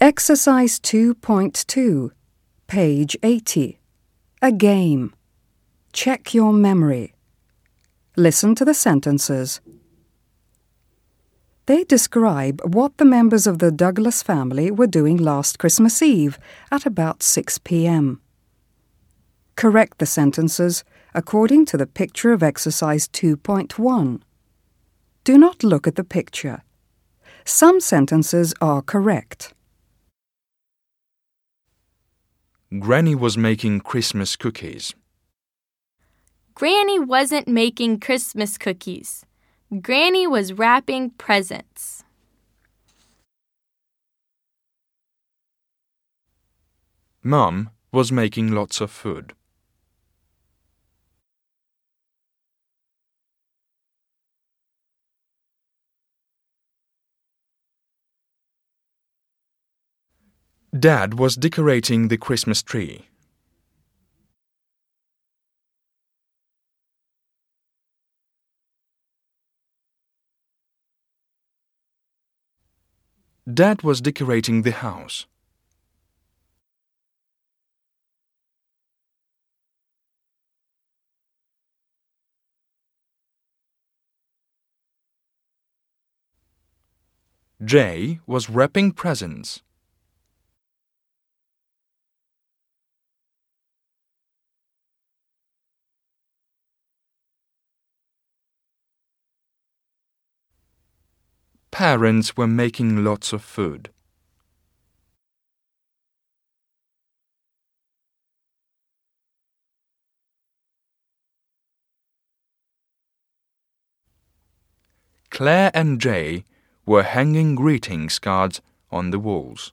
Exercise 2.2, page 80. A game. Check your memory. Listen to the sentences. They describe what the members of the Douglas family were doing last Christmas Eve at about 6 p.m. Correct the sentences according to the picture of exercise 2.1. Do not look at the picture. Some sentences are correct. Granny was making Christmas cookies. Granny wasn't making Christmas cookies. Granny was wrapping presents. Mum was making lots of food. Dad was decorating the Christmas tree. Dad was decorating the house. Jay was wrapping presents. Parents were making lots of food. Claire and Jay were hanging greetings cards on the walls.